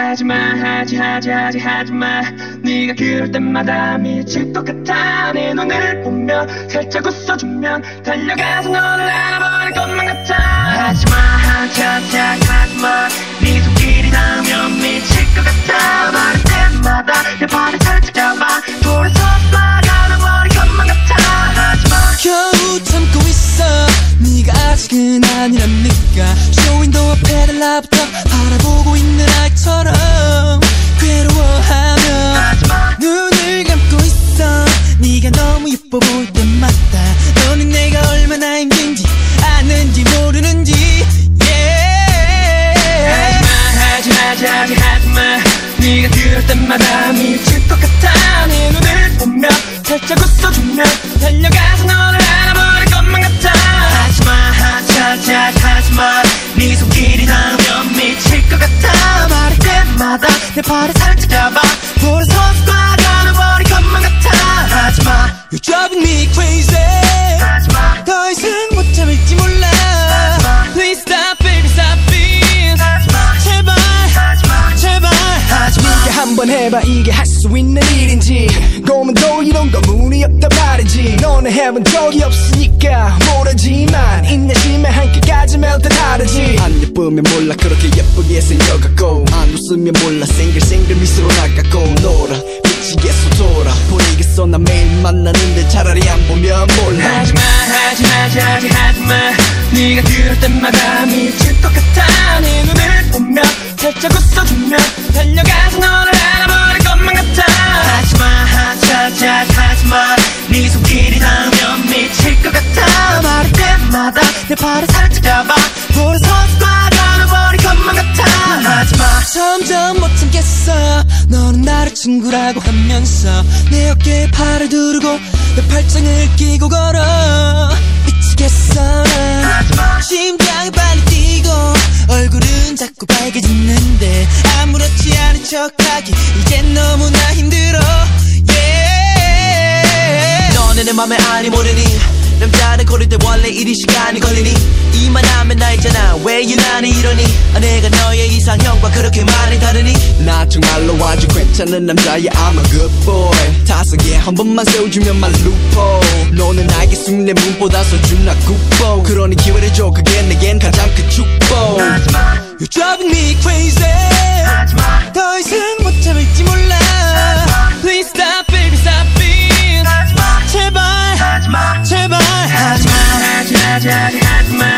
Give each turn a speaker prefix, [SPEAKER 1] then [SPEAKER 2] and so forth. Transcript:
[SPEAKER 1] 하지마 하지 하지 하지 하지마. 네가 그럴 때마다 미칠 것 같아. 내 눈을 보며 살짝 웃어주면 달려가서 너를 알아버릴 것만 같아. 하지마 하지 하지
[SPEAKER 2] 아직은 아니랍니까? 쇼윈도우 앞에 달라붙어 바라보고 있는 아이처럼 괴로워하며
[SPEAKER 1] 하지마
[SPEAKER 2] 눈을 감고 있어. 네가 너무 예뻐 보일 때마다 너는 내가 얼마나 힘든지 아는지 모르는지.
[SPEAKER 1] 하지마 하지 하지 하지마. 네가 그럴 때마다 미칠 것 같아. 내 눈을 보며 살짝 웃어 내 발을 살짝 잡아. 돌아서 쏴가는 버릴 것만 같아. 하지마.
[SPEAKER 2] You're driving me crazy.
[SPEAKER 1] 하지마.
[SPEAKER 2] 더 이상 못 참을지 몰라. Please stop baby stop it.
[SPEAKER 1] 하지마.
[SPEAKER 2] 제발.
[SPEAKER 1] 하지마.
[SPEAKER 2] 제발.
[SPEAKER 3] 네가 한번 해봐. 이게 할 수 있는 말이지. 너는 해본 적이 없으니까 모르지만 인내심에 한 개까지면 다 다르지. 안 예쁘면 몰라 그렇게 예쁘게 생겨갖고. 안 웃으면 몰라 생글생글 미소로 나가고. 놀아 미치겠어 돌아 보이겠어 나 매일 만나는데 차라리 안 보면 몰라.
[SPEAKER 1] 하지마 하지 하지 하지 하지마 네가 그럴 때마다 미칠 것 같아. 내 눈을 보며 살짝 웃어주면 달려가서 너를 알아버릴 것만 같아. 하지마 하지 하지 하지 내 발을 살짝 잡아. 돌아서 쏴가는 버릴 것만 같아. 하지마.
[SPEAKER 2] 점점 못 참겠어. 너는 나를 친구라고 하면서 내 어깨에 팔을 두르고 내 팔짱을 끼고 걸어. 미치겠어. 난
[SPEAKER 1] 하지마.
[SPEAKER 2] 심장이 빨리 뛰고 얼굴은 자꾸 빨개지는데 아무렇지 않은 척하기 이젠 너무나 힘들어. Yeah.
[SPEAKER 4] 너는 내 맘에 아니 모르니 남자는 고를 때 원래 이리 시간이 걸리니? 이만하면 나 있잖아. 왜 유난히 이러니? 아, 내가 너의 이상형과 그렇게 많이 다르니?
[SPEAKER 3] 나 정말로 아주 괜찮은 남자야 I'm a good boy. 타석에 한 번만 세워주면 말 루포 너는 나에게 숙내 문보다 소중한 국보 그러니 기회를 줘. 그게 내겐 가장 큰 축복.
[SPEAKER 2] You're driving me crazy magic hat.